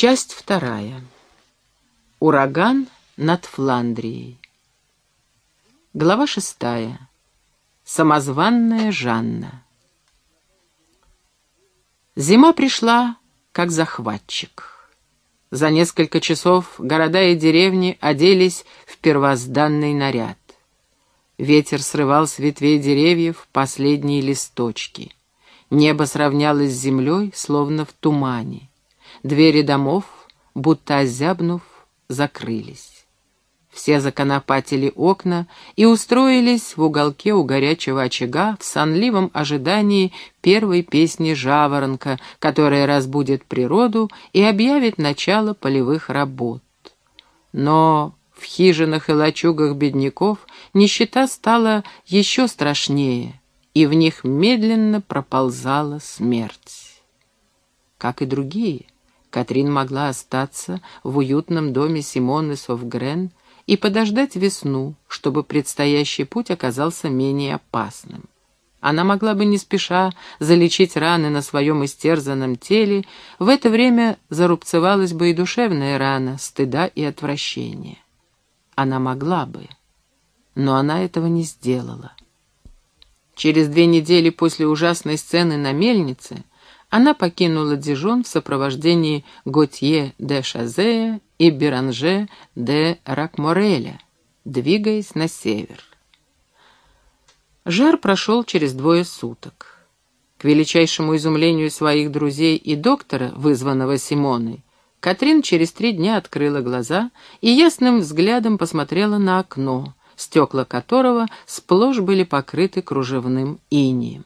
Часть вторая. Ураган над Фландрией. Глава шестая. Самозванная Жанна. Зима пришла, как захватчик. За несколько часов города и деревни оделись в первозданный наряд. Ветер срывал с ветвей деревьев последние листочки. Небо сравнялось с землей, словно в тумане. Двери домов, будто озябнув, закрылись. Все законопатили окна и устроились в уголке у горячего очага в сонливом ожидании первой песни жаворонка, которая разбудит природу и объявит начало полевых работ. Но в хижинах и лачугах бедняков нищета стала еще страшнее, и в них медленно проползала смерть. Как и другие — Катрин могла остаться в уютном доме Симоны Совгрен и подождать весну, чтобы предстоящий путь оказался менее опасным. Она могла бы не спеша залечить раны на своем истерзанном теле, в это время зарубцевалась бы и душевная рана стыда и отвращения. Она могла бы, но она этого не сделала. Через две недели после ужасной сцены на мельнице она покинула Дижон в сопровождении Готье де Шазея и Беранже де Ракмореля, двигаясь на север. Жар прошел через двое суток. К величайшему изумлению своих друзей и доктора, вызванного Симоной, Катрин через три дня открыла глаза и ясным взглядом посмотрела на окно, стекла которого сплошь были покрыты кружевным инием.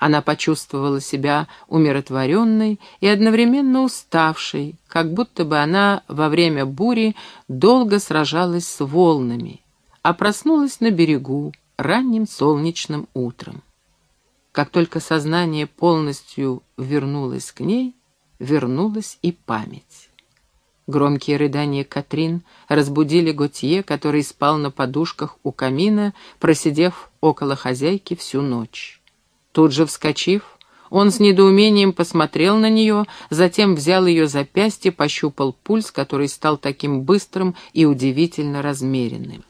Она почувствовала себя умиротворенной и одновременно уставшей, как будто бы она во время бури долго сражалась с волнами, а проснулась на берегу ранним солнечным утром. Как только сознание полностью вернулось к ней, вернулась и память. Громкие рыдания Катрин разбудили Готье, который спал на подушках у камина, просидев около хозяйки всю ночь. Тут же вскочив, он с недоумением посмотрел на нее, затем взял ее запястье, пощупал пульс, который стал таким быстрым и удивительно размеренным.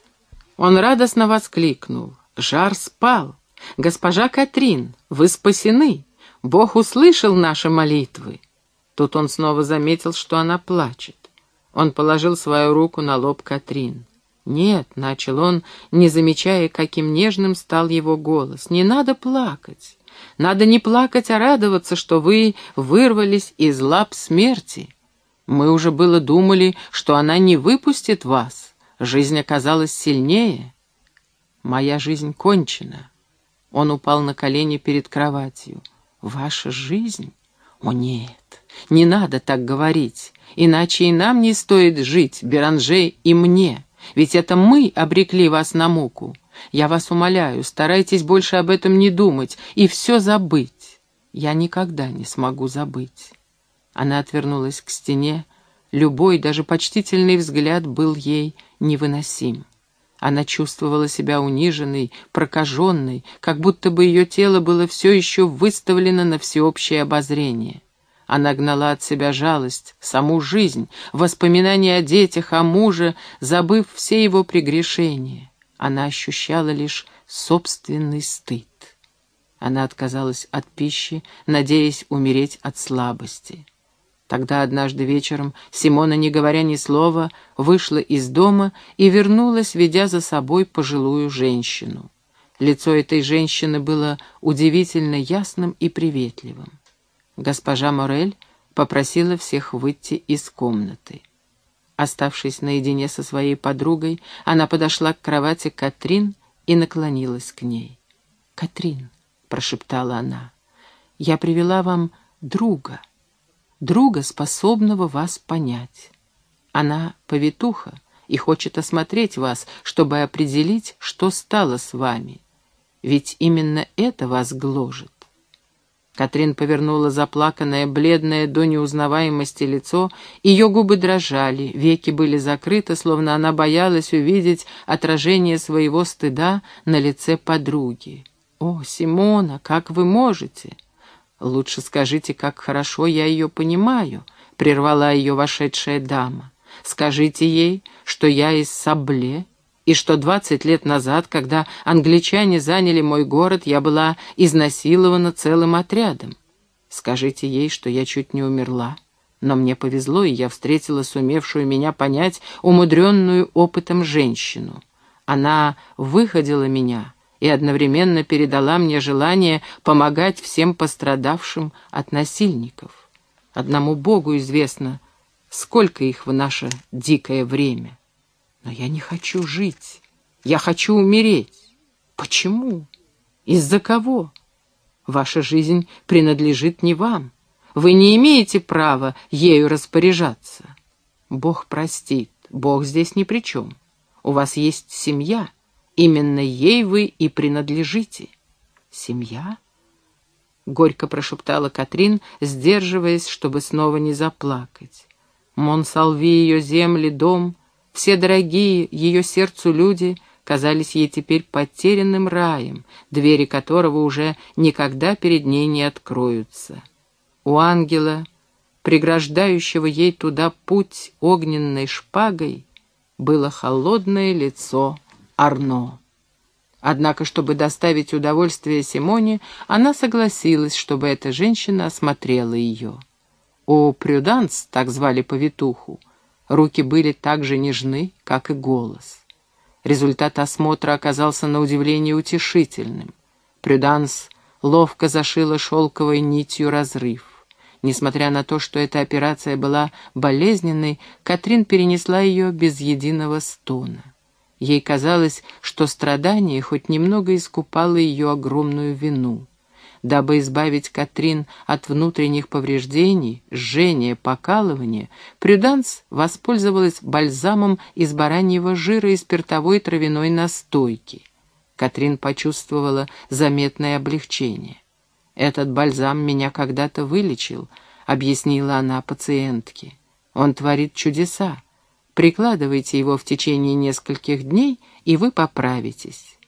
Он радостно воскликнул. «Жар спал! Госпожа Катрин, вы спасены! Бог услышал наши молитвы!» Тут он снова заметил, что она плачет. Он положил свою руку на лоб Катрин. «Нет», — начал он, не замечая, каким нежным стал его голос, — «не надо плакать. Надо не плакать, а радоваться, что вы вырвались из лап смерти. Мы уже было думали, что она не выпустит вас. Жизнь оказалась сильнее. Моя жизнь кончена». Он упал на колени перед кроватью. «Ваша жизнь? О, нет, не надо так говорить, иначе и нам не стоит жить, Беранже и мне». Ведь это мы обрекли вас на муку. Я вас умоляю, старайтесь больше об этом не думать и все забыть. Я никогда не смогу забыть». Она отвернулась к стене. Любой, даже почтительный взгляд был ей невыносим. Она чувствовала себя униженной, прокаженной, как будто бы ее тело было все еще выставлено на всеобщее обозрение. Она гнала от себя жалость, саму жизнь, воспоминания о детях, о муже, забыв все его прегрешения. Она ощущала лишь собственный стыд. Она отказалась от пищи, надеясь умереть от слабости. Тогда однажды вечером Симона, не говоря ни слова, вышла из дома и вернулась, ведя за собой пожилую женщину. Лицо этой женщины было удивительно ясным и приветливым. Госпожа Морель попросила всех выйти из комнаты. Оставшись наедине со своей подругой, она подошла к кровати Катрин и наклонилась к ней. «Катрин», — прошептала она, — «я привела вам друга, друга, способного вас понять. Она повитуха и хочет осмотреть вас, чтобы определить, что стало с вами. Ведь именно это вас гложет. Катрин повернула заплаканное, бледное до неузнаваемости лицо, ее губы дрожали, веки были закрыты, словно она боялась увидеть отражение своего стыда на лице подруги. «О, Симона, как вы можете?» «Лучше скажите, как хорошо я ее понимаю», — прервала ее вошедшая дама. «Скажите ей, что я из Сабле, и что двадцать лет назад, когда англичане заняли мой город, я была изнасилована целым отрядом. Скажите ей, что я чуть не умерла, но мне повезло, и я встретила сумевшую меня понять умудренную опытом женщину. Она выходила меня» и одновременно передала мне желание помогать всем пострадавшим от насильников. Одному Богу известно, сколько их в наше дикое время. Но я не хочу жить, я хочу умереть. Почему? Из-за кого? Ваша жизнь принадлежит не вам. Вы не имеете права ею распоряжаться. Бог простит, Бог здесь ни при чем. У вас есть семья — Именно ей вы и принадлежите. Семья? Горько прошептала Катрин, сдерживаясь, чтобы снова не заплакать. Монсалви, ее земли, дом, все дорогие ее сердцу люди казались ей теперь потерянным раем, двери которого уже никогда перед ней не откроются. У ангела, преграждающего ей туда путь огненной шпагой, было холодное лицо Арно. Однако, чтобы доставить удовольствие Симоне, она согласилась, чтобы эта женщина осмотрела ее. У Прюданс, так звали повитуху, руки были так же нежны, как и голос. Результат осмотра оказался на удивление утешительным. Прюданс ловко зашила шелковой нитью разрыв. Несмотря на то, что эта операция была болезненной, Катрин перенесла ее без единого стона. Ей казалось, что страдание хоть немного искупало ее огромную вину. Дабы избавить Катрин от внутренних повреждений, жжения, покалывания, Прюданс воспользовалась бальзамом из бараньего жира и спиртовой травяной настойки. Катрин почувствовала заметное облегчение. «Этот бальзам меня когда-то вылечил», — объяснила она пациентке. «Он творит чудеса. Прикладывайте его в течение нескольких дней, и вы поправитесь.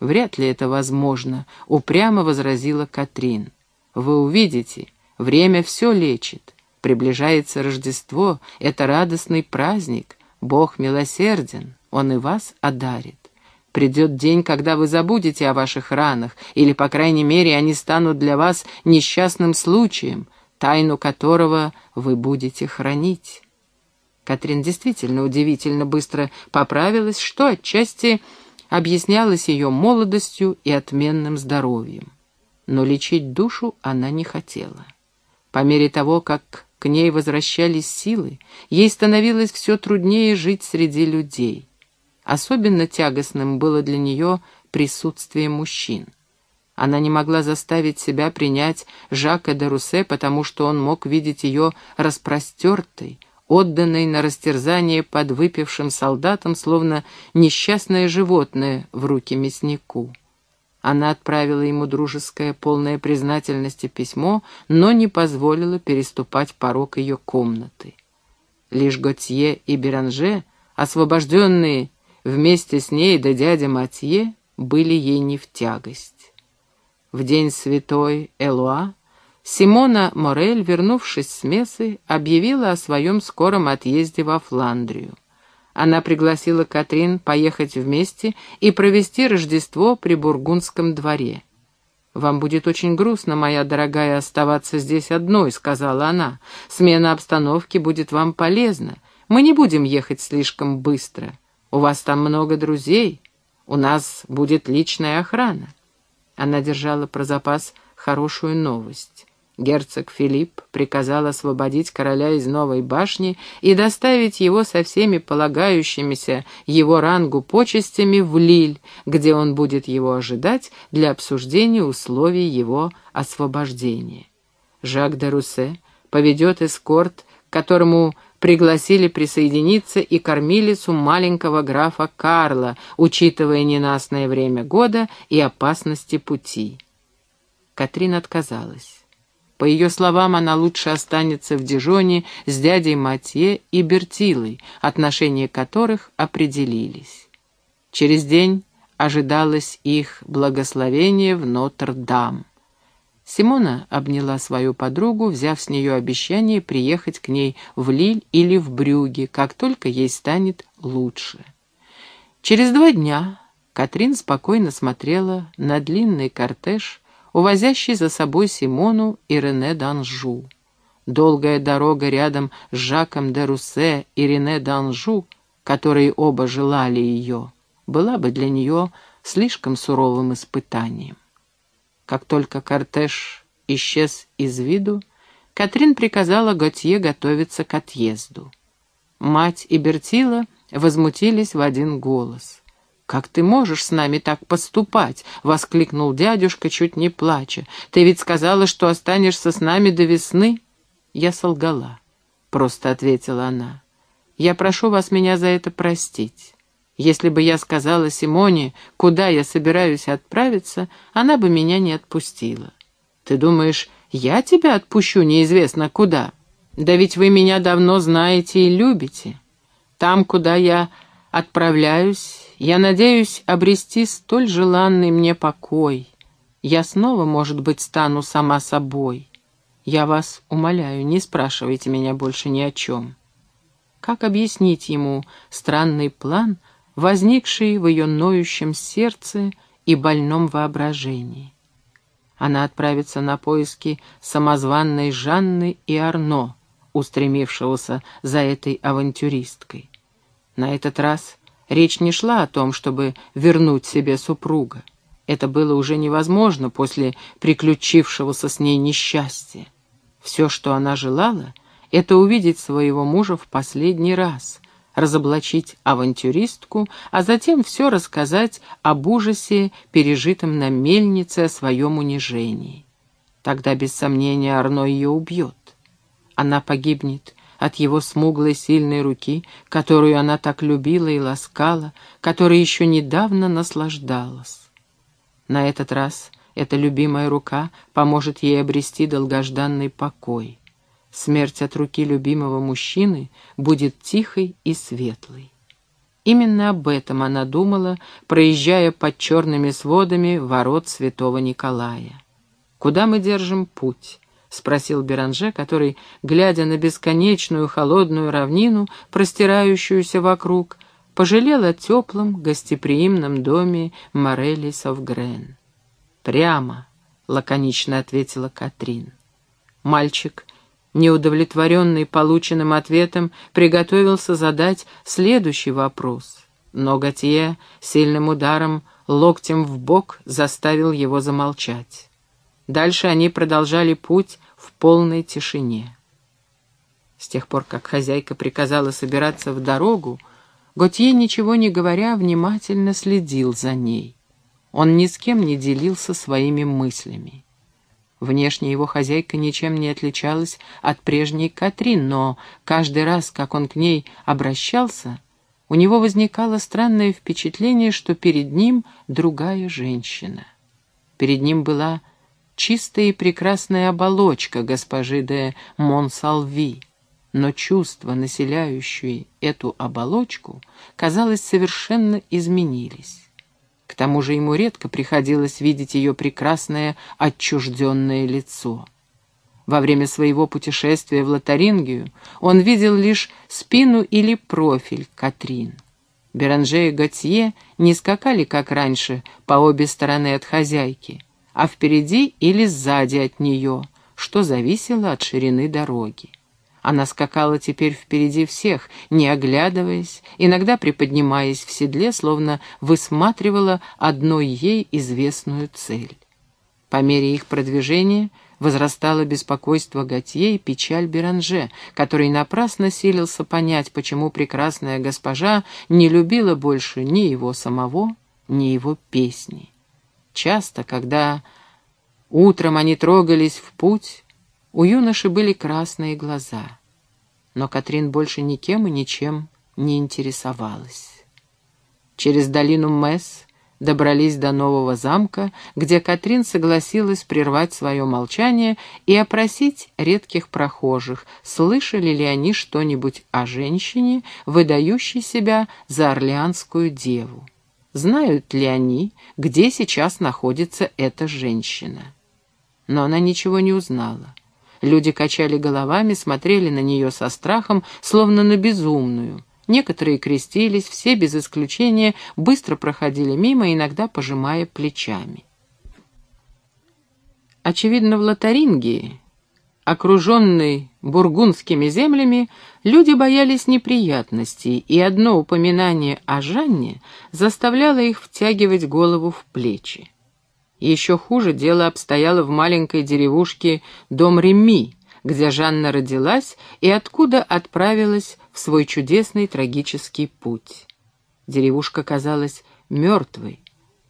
Вряд ли это возможно, упрямо возразила Катрин. Вы увидите, время все лечит. Приближается Рождество, это радостный праздник. Бог милосерден, Он и вас одарит. Придет день, когда вы забудете о ваших ранах, или, по крайней мере, они станут для вас несчастным случаем, тайну которого вы будете хранить. Катрин действительно удивительно быстро поправилась, что отчасти объяснялось ее молодостью и отменным здоровьем. Но лечить душу она не хотела. По мере того, как к ней возвращались силы, ей становилось все труднее жить среди людей. Особенно тягостным было для нее присутствие мужчин. Она не могла заставить себя принять Жака де Руссе, потому что он мог видеть ее распростертой, отданной на растерзание под выпившим солдатом, словно несчастное животное в руки мяснику. Она отправила ему дружеское, полное признательности письмо, но не позволила переступать порог ее комнаты. Лишь Готье и Беранже, освобожденные вместе с ней да дядя Матье, были ей не в тягость. В день святой Элуа Симона Морель, вернувшись с Мессы, объявила о своем скором отъезде во Фландрию. Она пригласила Катрин поехать вместе и провести Рождество при Бургундском дворе. «Вам будет очень грустно, моя дорогая, оставаться здесь одной», — сказала она. «Смена обстановки будет вам полезна. Мы не будем ехать слишком быстро. У вас там много друзей. У нас будет личная охрана». Она держала про запас хорошую новость. Герцог Филипп приказал освободить короля из новой башни и доставить его со всеми полагающимися его рангу почестями в Лиль, где он будет его ожидать для обсуждения условий его освобождения. Жак де Руссе поведет эскорт, которому пригласили присоединиться и кормилицу маленького графа Карла, учитывая ненастное время года и опасности пути. Катрин отказалась. По ее словам, она лучше останется в Дижоне с дядей Матье и Бертилой, отношения которых определились. Через день ожидалось их благословение в Нотр-Дам. Симона обняла свою подругу, взяв с нее обещание приехать к ней в Лиль или в Брюге, как только ей станет лучше. Через два дня Катрин спокойно смотрела на длинный кортеж, увозящий за собой Симону и Рене Данжу. Долгая дорога рядом с Жаком де Руссе и Рене Данжу, которые оба желали ее, была бы для нее слишком суровым испытанием. Как только кортеж исчез из виду, Катрин приказала Готье готовиться к отъезду. Мать и Бертила возмутились в один голос. «Как ты можешь с нами так поступать?» — воскликнул дядюшка, чуть не плача. «Ты ведь сказала, что останешься с нами до весны?» «Я солгала», — просто ответила она. «Я прошу вас меня за это простить. Если бы я сказала Симоне, куда я собираюсь отправиться, она бы меня не отпустила. Ты думаешь, я тебя отпущу неизвестно куда? Да ведь вы меня давно знаете и любите. Там, куда я отправляюсь, я надеюсь обрести столь желанный мне покой. Я снова, может быть, стану сама собой. Я вас умоляю, не спрашивайте меня больше ни о чем. Как объяснить ему странный план, возникший в ее ноющем сердце и больном воображении? Она отправится на поиски самозванной Жанны и Арно, устремившегося за этой авантюристкой. На этот раз Речь не шла о том, чтобы вернуть себе супруга. Это было уже невозможно после приключившегося с ней несчастья. Все, что она желала, это увидеть своего мужа в последний раз, разоблачить авантюристку, а затем все рассказать об ужасе, пережитом на мельнице, о своем унижении. Тогда, без сомнения, Арно ее убьет. Она погибнет от его смуглой сильной руки, которую она так любила и ласкала, которой еще недавно наслаждалась. На этот раз эта любимая рука поможет ей обрести долгожданный покой. Смерть от руки любимого мужчины будет тихой и светлой. Именно об этом она думала, проезжая под черными сводами ворот святого Николая. Куда мы держим путь? — спросил Беранже, который, глядя на бесконечную холодную равнину, простирающуюся вокруг, пожалел о теплом, гостеприимном доме Морели Совгрен. «Прямо», — лаконично ответила Катрин. Мальчик, неудовлетворенный полученным ответом, приготовился задать следующий вопрос, но Готье сильным ударом локтем в бок заставил его замолчать. Дальше они продолжали путь полной тишине. С тех пор, как хозяйка приказала собираться в дорогу, Готье, ничего не говоря, внимательно следил за ней. Он ни с кем не делился своими мыслями. Внешне его хозяйка ничем не отличалась от прежней Катрин, но каждый раз, как он к ней обращался, у него возникало странное впечатление, что перед ним другая женщина. Перед ним была чистая и прекрасная оболочка госпожи де Монсалви, но чувства, населяющие эту оболочку, казалось, совершенно изменились. К тому же ему редко приходилось видеть ее прекрасное отчужденное лицо. Во время своего путешествия в Лотарингию он видел лишь спину или профиль Катрин. Беранже и Готье не скакали, как раньше, по обе стороны от хозяйки — а впереди или сзади от нее, что зависело от ширины дороги. Она скакала теперь впереди всех, не оглядываясь, иногда приподнимаясь в седле, словно высматривала одной ей известную цель. По мере их продвижения возрастало беспокойство Готье и печаль Беранже, который напрасно силился понять, почему прекрасная госпожа не любила больше ни его самого, ни его песни. Часто, когда утром они трогались в путь, у юноши были красные глаза. Но Катрин больше никем и ничем не интересовалась. Через долину Месс добрались до нового замка, где Катрин согласилась прервать свое молчание и опросить редких прохожих, слышали ли они что-нибудь о женщине, выдающей себя за орлеанскую деву. Знают ли они, где сейчас находится эта женщина? но она ничего не узнала. Люди качали головами, смотрели на нее со страхом, словно на безумную. Некоторые крестились, все без исключения быстро проходили мимо, иногда пожимая плечами. Очевидно, в Лотарингии, окруженной бургундскими землями, люди боялись неприятностей, и одно упоминание о Жанне заставляло их втягивать голову в плечи. Еще хуже дело обстояло в маленькой деревушке Дом Реми, где Жанна родилась и откуда отправилась в свой чудесный трагический путь. Деревушка казалась мертвой,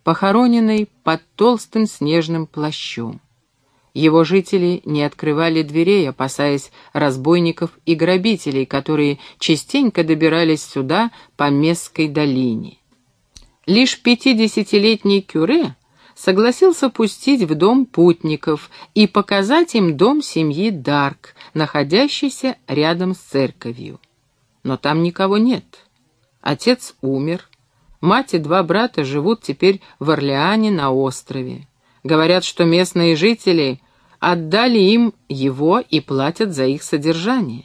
похороненной под толстым снежным плащом. Его жители не открывали дверей, опасаясь разбойников и грабителей, которые частенько добирались сюда по Месской долине. Лишь пятидесятилетний Кюре согласился пустить в дом путников и показать им дом семьи Дарк, находящийся рядом с церковью. Но там никого нет. Отец умер, мать и два брата живут теперь в Орлеане на острове. Говорят, что местные жители отдали им его и платят за их содержание.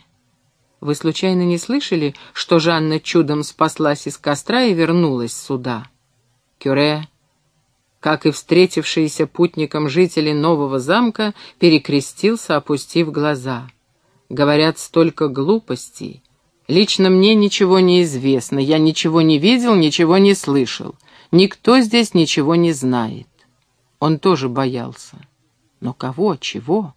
Вы случайно не слышали, что Жанна чудом спаслась из костра и вернулась сюда? Кюре как и встретившиеся путникам жители нового замка, перекрестился, опустив глаза. Говорят, столько глупостей. Лично мне ничего не известно, я ничего не видел, ничего не слышал. Никто здесь ничего не знает. Он тоже боялся. Но кого, чего?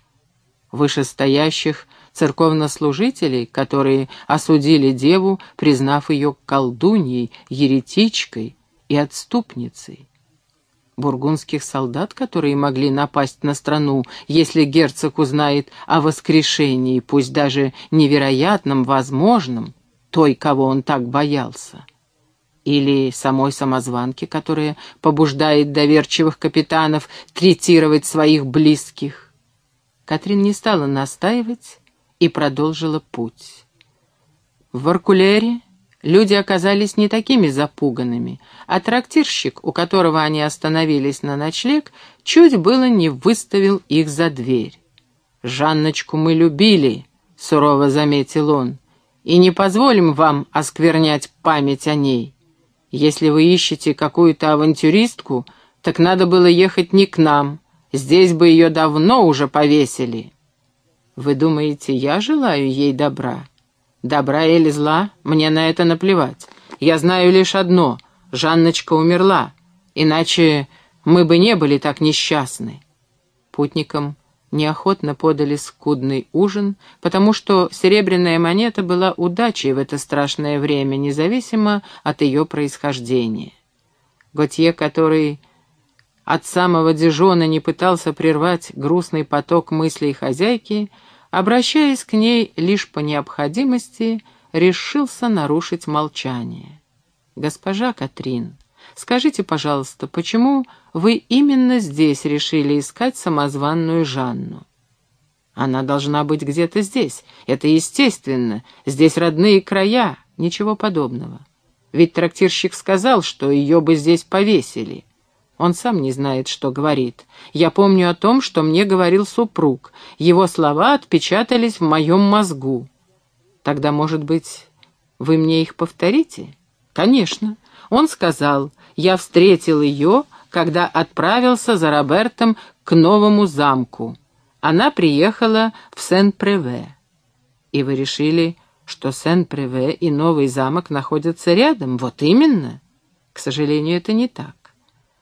Вышестоящих церковнослужителей, которые осудили деву, признав ее колдуньей, еретичкой и отступницей бургундских солдат, которые могли напасть на страну, если герцог узнает о воскрешении, пусть даже невероятном, возможном, той, кого он так боялся. Или самой самозванки, которая побуждает доверчивых капитанов третировать своих близких. Катрин не стала настаивать и продолжила путь. В Варкулере Люди оказались не такими запуганными, а трактирщик, у которого они остановились на ночлег, чуть было не выставил их за дверь. «Жанночку мы любили», — сурово заметил он, — «и не позволим вам осквернять память о ней. Если вы ищете какую-то авантюристку, так надо было ехать не к нам, здесь бы ее давно уже повесили». «Вы думаете, я желаю ей добра?» Добра или зла, мне на это наплевать. Я знаю лишь одно — Жанночка умерла, иначе мы бы не были так несчастны. Путникам неохотно подали скудный ужин, потому что серебряная монета была удачей в это страшное время, независимо от ее происхождения. Готье, который от самого Дижона не пытался прервать грустный поток мыслей хозяйки, — обращаясь к ней лишь по необходимости, решился нарушить молчание. «Госпожа Катрин, скажите, пожалуйста, почему вы именно здесь решили искать самозванную Жанну?» «Она должна быть где-то здесь. Это естественно. Здесь родные края. Ничего подобного. Ведь трактирщик сказал, что ее бы здесь повесили». Он сам не знает, что говорит. Я помню о том, что мне говорил супруг. Его слова отпечатались в моем мозгу. Тогда, может быть, вы мне их повторите? Конечно. Он сказал, я встретил ее, когда отправился за Робертом к новому замку. Она приехала в Сен-Преве. И вы решили, что Сен-Преве и новый замок находятся рядом? Вот именно. К сожалению, это не так.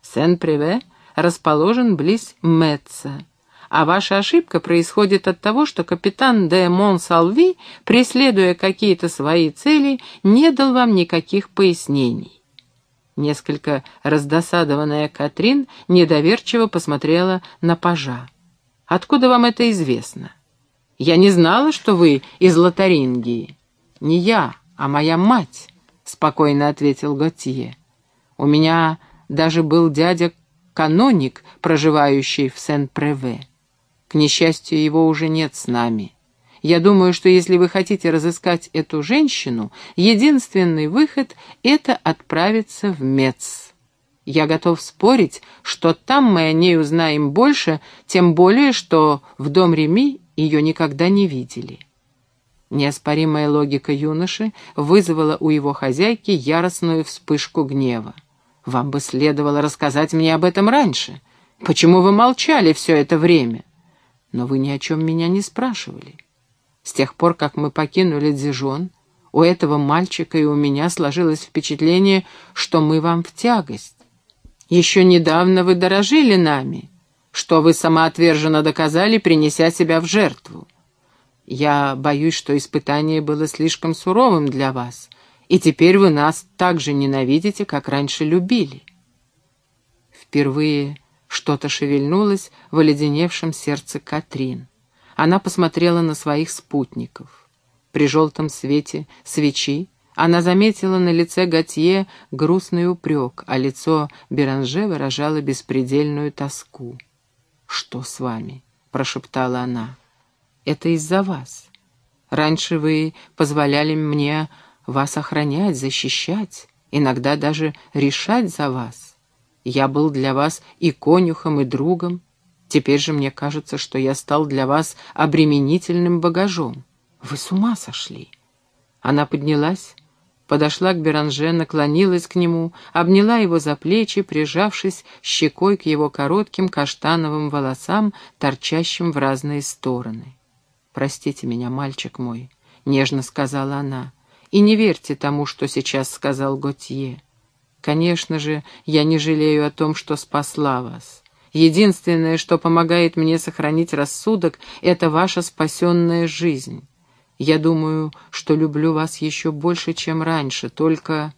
Сен-Приве расположен близ Метца, а ваша ошибка происходит от того, что капитан де Монсалви, преследуя какие-то свои цели, не дал вам никаких пояснений. Несколько раздосадованная Катрин недоверчиво посмотрела на пажа. «Откуда вам это известно?» «Я не знала, что вы из Лотарингии». «Не я, а моя мать», — спокойно ответил Готье. «У меня даже был дядя-каноник, проживающий в Сен-Преве. К несчастью, его уже нет с нами. Я думаю, что если вы хотите разыскать эту женщину, единственный выход — это отправиться в Мец. Я готов спорить, что там мы о ней узнаем больше, тем более, что в дом Реми ее никогда не видели. Неоспоримая логика юноши вызвала у его хозяйки яростную вспышку гнева. «Вам бы следовало рассказать мне об этом раньше. Почему вы молчали все это время?» «Но вы ни о чем меня не спрашивали. С тех пор, как мы покинули Дзижон, у этого мальчика и у меня сложилось впечатление, что мы вам в тягость. Еще недавно вы дорожили нами, что вы самоотверженно доказали, принеся себя в жертву. Я боюсь, что испытание было слишком суровым для вас, и теперь вы нас так же ненавидите, как раньше любили. Впервые что-то шевельнулось в оледеневшем сердце Катрин. Она посмотрела на своих спутников. При желтом свете свечи она заметила на лице Готье грустный упрек, а лицо Беранже выражало беспредельную тоску. «Что с вами?» — прошептала она. «Это из-за вас. Раньше вы позволяли мне вас охранять, защищать, иногда даже решать за вас. Я был для вас и конюхом, и другом. Теперь же мне кажется, что я стал для вас обременительным багажом. Вы с ума сошли!» Она поднялась, подошла к Беранже, наклонилась к нему, обняла его за плечи, прижавшись щекой к его коротким каштановым волосам, торчащим в разные стороны. «Простите меня, мальчик мой», — нежно сказала она, — «и не верьте тому, что сейчас сказал Готье. Конечно же, я не жалею о том, что спасла вас. Единственное, что помогает мне сохранить рассудок, — это ваша спасенная жизнь». Я думаю, что люблю вас еще больше, чем раньше, только...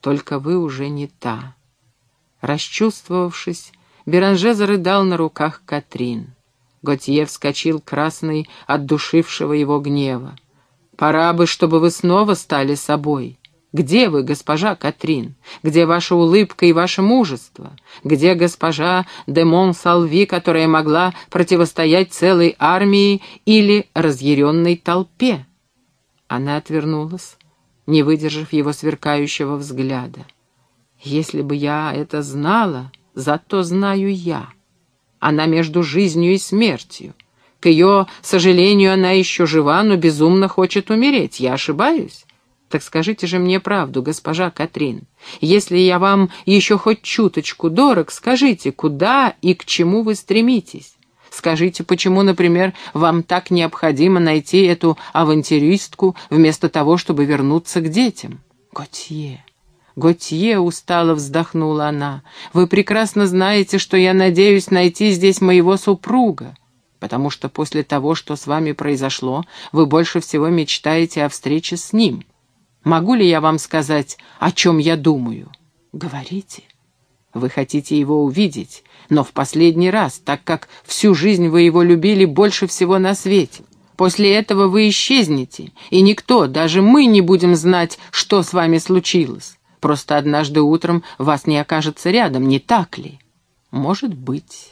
только вы уже не та». Расчувствовавшись, Беранже зарыдал на руках Катрин. Готье вскочил красный от душившего его гнева. «Пора бы, чтобы вы снова стали собой. Где вы, госпожа Катрин? Где ваша улыбка и ваше мужество? Где госпожа де Монсалви, которая могла противостоять целой армии или разъяренной толпе?» Она отвернулась, не выдержав его сверкающего взгляда. «Если бы я это знала, зато знаю я. Она между жизнью и смертью. К ее сожалению, она еще жива, но безумно хочет умереть. Я ошибаюсь?» Так скажите же мне правду, госпожа Катрин. Если я вам еще хоть чуточку дорог, скажите, куда и к чему вы стремитесь? Скажите, почему, например, вам так необходимо найти эту авантюристку вместо того, чтобы вернуться к детям? Готье, Готье, устало вздохнула она, вы прекрасно знаете, что я надеюсь найти здесь моего супруга потому что после того, что с вами произошло, вы больше всего мечтаете о встрече с ним. Могу ли я вам сказать, о чем я думаю? Говорите. Вы хотите его увидеть, но в последний раз, так как всю жизнь вы его любили больше всего на свете. После этого вы исчезнете, и никто, даже мы, не будем знать, что с вами случилось. Просто однажды утром вас не окажется рядом, не так ли? Может быть.